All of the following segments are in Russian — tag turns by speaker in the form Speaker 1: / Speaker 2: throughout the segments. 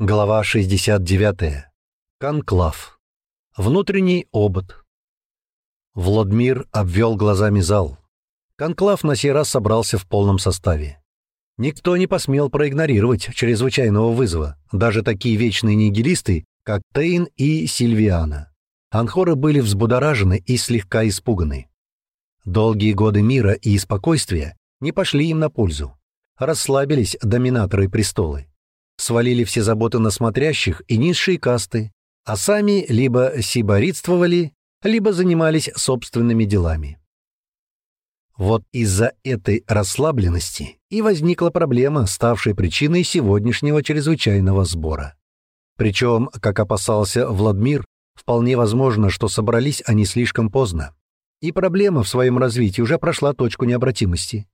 Speaker 1: Глава 69. Конклав. Внутренний обод. Владмир обвел глазами зал. Конклав на сей раз собрался в полном составе. Никто не посмел проигнорировать чрезвычайного вызова, даже такие вечные нигилисты, как Тейн и Сильвиана. Анхоры были взбудоражены и слегка испуганы. Долгие годы мира и спокойствия не пошли им на пользу. Расслабились доминаторы престолы свалили все заботы на смотрящих и низшие касты, а сами либо сиборитствовали, либо занимались собственными делами. Вот из-за этой расслабленности и возникла проблема, ставшая причиной сегодняшнего чрезвычайного сбора. Причем, как опасался Владмир, вполне возможно, что собрались они слишком поздно. И проблема в своем развитии уже прошла точку необратимости.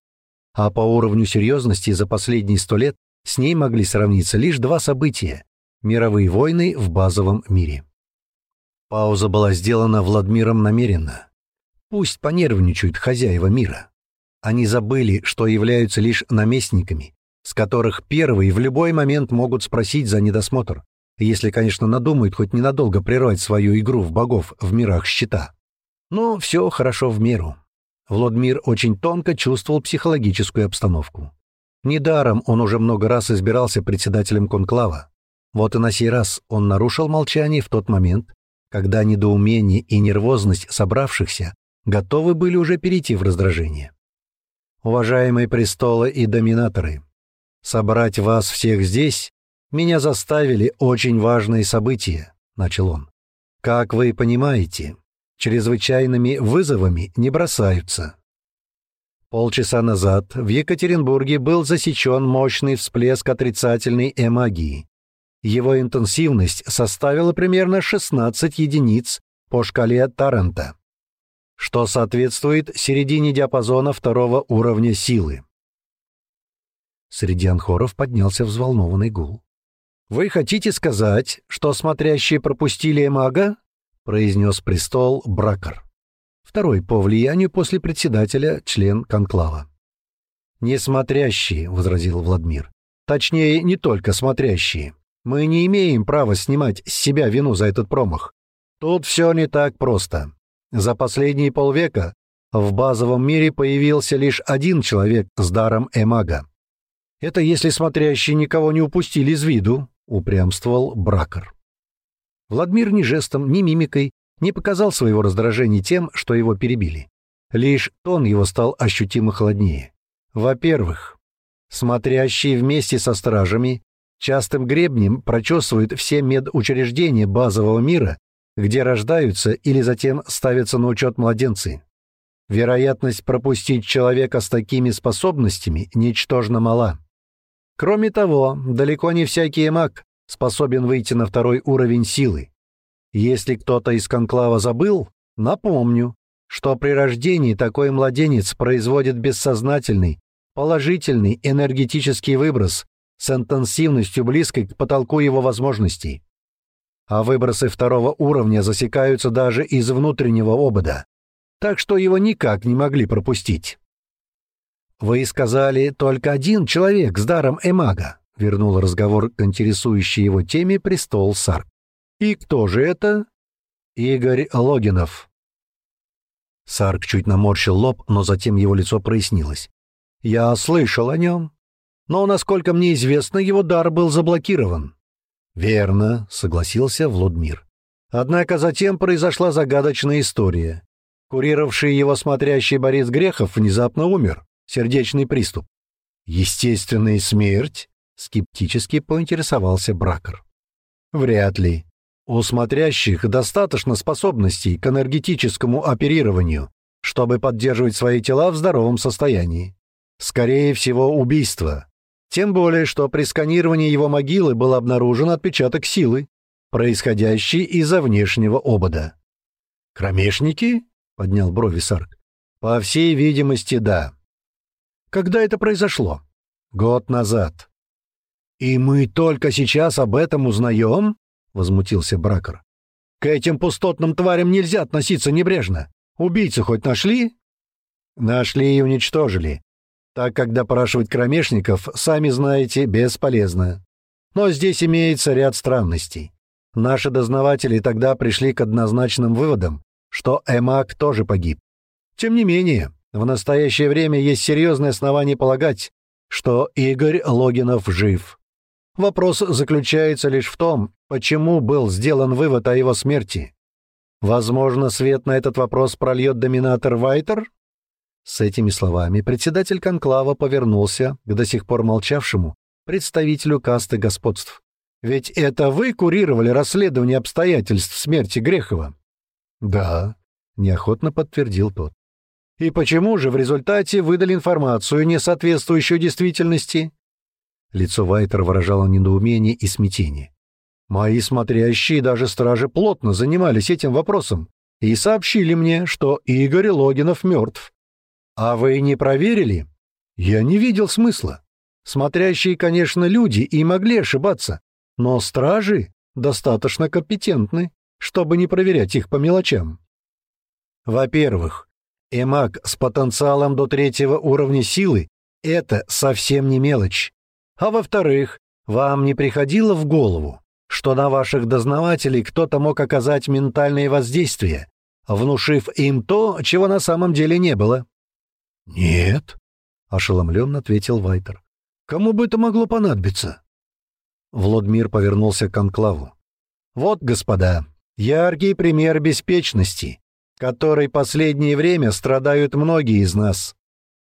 Speaker 1: А по уровню серьезности за последние сто лет с ней могли сравниться лишь два события — мировые войны в базовом мире. Пауза была сделана Владмиром намеренно. Пусть понервничают хозяева мира. Они забыли, что являются лишь наместниками, с которых первые в любой момент могут спросить за недосмотр, если, конечно, надумают хоть ненадолго прервать свою игру в богов в мирах щита. Но все хорошо в меру. Владмир очень тонко чувствовал психологическую обстановку. Недаром он уже много раз избирался председателем конклава. Вот и на сей раз он нарушил молчание в тот момент, когда недоумение и нервозность собравшихся готовы были уже перейти в раздражение. «Уважаемые престолы и доминаторы, собрать вас всех здесь меня заставили очень важные события», — начал он. «Как вы понимаете, чрезвычайными вызовами не бросаются. Полчаса назад в Екатеринбурге был засечен мощный всплеск отрицательной эмагии. Его интенсивность составила примерно 16 единиц по шкале Таррента, что соответствует середине диапазона второго уровня силы. Среди анхоров поднялся взволнованный гул. «Вы хотите сказать, что смотрящие пропустили эмага?» — произнес престол Бракар второй по влиянию после председателя член конклава. «Не смотрящие», — возразил Владимир. «Точнее, не только смотрящие. Мы не имеем права снимать с себя вину за этот промах. Тут все не так просто. За последние полвека в базовом мире появился лишь один человек с даром эмага. Это если смотрящие никого не упустили из виду», — упрямствовал Бракер. Владимир ни жестом, ни мимикой не показал своего раздражения тем, что его перебили. Лишь тон его стал ощутимо холоднее. Во-первых, смотрящие вместе со стражами частым гребнем прочесывают все медучреждения базового мира, где рождаются или затем ставятся на учет младенцы. Вероятность пропустить человека с такими способностями ничтожно мала. Кроме того, далеко не всякий маг способен выйти на второй уровень силы. Если кто-то из конклава забыл, напомню, что при рождении такой младенец производит бессознательный, положительный энергетический выброс с интенсивностью близкой к потолку его возможностей. А выбросы второго уровня засекаются даже из внутреннего обода, так что его никак не могли пропустить. «Вы сказали, только один человек с даром эмага», — вернул разговор к интересующей его теме престол Сарк. «И кто же это?» «Игорь Логинов». Сарк чуть наморщил лоб, но затем его лицо прояснилось. «Я слышал о нем, но, насколько мне известно, его дар был заблокирован». «Верно», — согласился Владмир. Однако затем произошла загадочная история. Курировавший его смотрящий Борис Грехов внезапно умер. Сердечный приступ. «Естественная смерть?» — скептически поинтересовался Бракер. «Вряд ли. У смотрящих достаточно способностей к энергетическому оперированию, чтобы поддерживать свои тела в здоровом состоянии. Скорее всего, убийство. Тем более, что при сканировании его могилы был обнаружен отпечаток силы, происходящий из-за внешнего обода. «Кромешники?» — поднял брови Сарк. «По всей видимости, да». «Когда это произошло?» «Год назад». «И мы только сейчас об этом узнаем?» — возмутился Бракер. «К этим пустотным тварям нельзя относиться небрежно. Убийцу хоть нашли?» «Нашли и уничтожили. Так как допрашивать кромешников, сами знаете, бесполезно. Но здесь имеется ряд странностей. Наши дознаватели тогда пришли к однозначным выводам, что Эмак тоже погиб. Тем не менее, в настоящее время есть серьезные основания полагать, что Игорь Логинов жив. Вопрос заключается лишь в том, почему был сделан вывод о его смерти. Возможно, свет на этот вопрос прольет доминатор Вайтер? С этими словами председатель конклава повернулся к до сих пор молчавшему представителю касты господств. «Ведь это вы курировали расследование обстоятельств смерти Грехова?» «Да», — неохотно подтвердил тот. «И почему же в результате выдали информацию, не соответствующую действительности?» Лицо Вайтера выражало недоумение и смятение. «Мои смотрящие даже стражи плотно занимались этим вопросом и сообщили мне, что Игорь Логинов мертв. «А вы не проверили?» «Я не видел смысла. Смотрящие, конечно, люди и могли ошибаться, но стражи достаточно компетентны, чтобы не проверять их по мелочам. Во-первых, эмаг с потенциалом до третьего уровня силы — это совсем не мелочь. А во-вторых, вам не приходило в голову, что на ваших дознавателей кто-то мог оказать ментальное воздействие, внушив им то, чего на самом деле не было? «Нет», — ошеломленно ответил Вайтер. «Кому бы это могло понадобиться?» Владимир повернулся к анклаву. «Вот, господа, яркий пример беспечности, которой последнее время страдают многие из нас.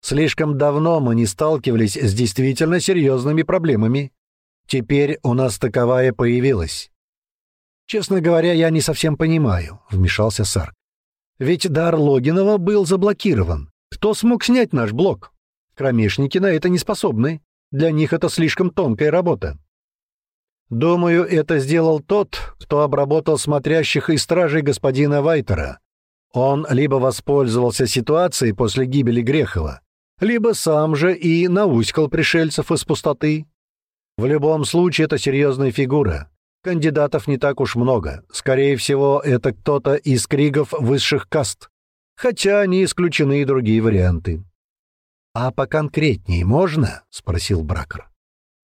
Speaker 1: Слишком давно мы не сталкивались с действительно серьезными проблемами. Теперь у нас таковая появилась». «Честно говоря, я не совсем понимаю», — вмешался Сарк. «Ведь дар Логинова был заблокирован. Кто смог снять наш блок? Кромешники на это не способны. Для них это слишком тонкая работа. Думаю, это сделал тот, кто обработал смотрящих и стражей господина Вайтера. Он либо воспользовался ситуацией после гибели Грехова, либо сам же и науськал пришельцев из пустоты. В любом случае, это серьезная фигура. Кандидатов не так уж много. Скорее всего, это кто-то из кригов высших каст хотя не исключены и другие варианты. «А поконкретнее можно?» — спросил Бракер.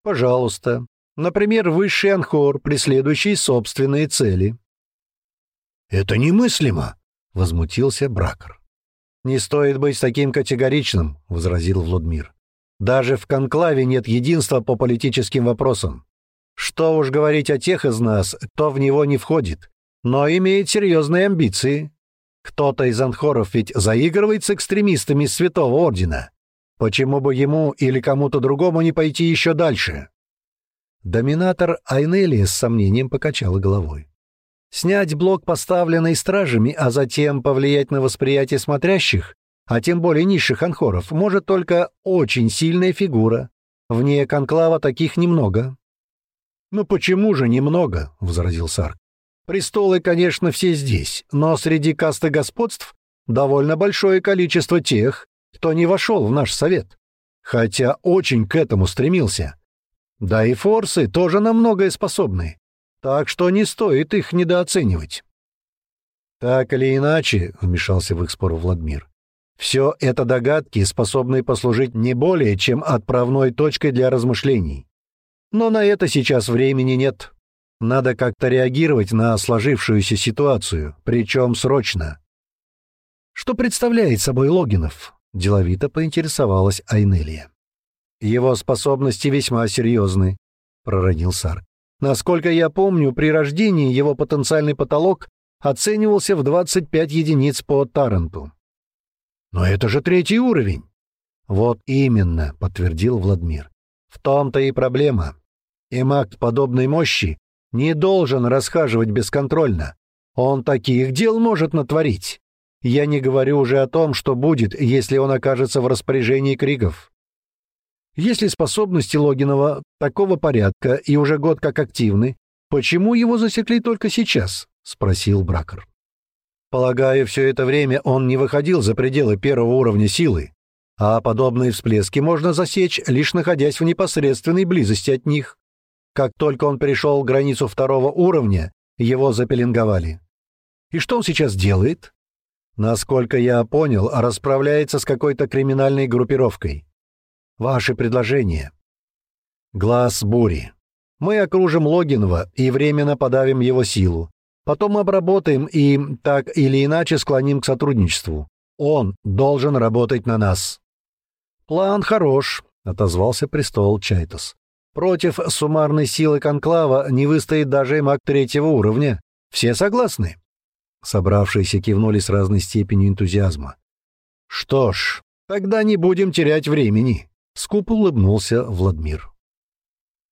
Speaker 1: «Пожалуйста. Например, высший анхор, преследующий собственные цели». «Это немыслимо!» — возмутился Бракер. «Не стоит быть таким категоричным», — возразил Владимир. «Даже в конклаве нет единства по политическим вопросам. Что уж говорить о тех из нас, кто в него не входит, но имеет серьезные амбиции. Кто-то из анхоров ведь заигрывает с экстремистами Святого Ордена. Почему бы ему или кому-то другому не пойти еще дальше? Доминатор Айнели с сомнением покачала головой. Снять блок, поставленный стражами, а затем повлиять на восприятие смотрящих, а тем более низших анхоров, может только очень сильная фигура. Вне конклава таких немного. «Ну почему же немного?» — возразил Сарк. Престолы, конечно, все здесь, но среди касты господств довольно большое количество тех, кто не вошел в наш совет, хотя очень к этому стремился. Да и форсы тоже на многое способны, так что не стоит их недооценивать. Так или иначе, — вмешался в их спор Владимир, — все это догадки, способные послужить не более, чем отправной точкой для размышлений. Но на это сейчас времени нет. Надо как-то реагировать на сложившуюся ситуацию, причем срочно. Что представляет собой Логинов? Деловито поинтересовалась Айнелия. Его способности весьма серьезны, проронил Сар. Насколько я помню, при рождении его потенциальный потолок оценивался в 25 единиц по Таранту. Но это же третий уровень. Вот именно, подтвердил Владмир. В том-то и проблема. И подобной мощи не должен расхаживать бесконтрольно. Он таких дел может натворить. Я не говорю уже о том, что будет, если он окажется в распоряжении Кригов. Если способности Логинова такого порядка и уже год как активны, почему его засекли только сейчас? — спросил Бракер. Полагаю, все это время он не выходил за пределы первого уровня силы, а подобные всплески можно засечь, лишь находясь в непосредственной близости от них. Как только он перешел границу второго уровня, его запеленговали. И что он сейчас делает? Насколько я понял, расправляется с какой-то криминальной группировкой. Ваши предложения. Глаз бури. Мы окружим Логинова и временно подавим его силу. Потом обработаем и так или иначе склоним к сотрудничеству. Он должен работать на нас». «План хорош», — отозвался престол Чайтос. «Против суммарной силы Конклава не выстоит даже и маг третьего уровня. Все согласны?» Собравшиеся кивнули с разной степенью энтузиазма. «Что ж, тогда не будем терять времени», — скупо улыбнулся Владмир.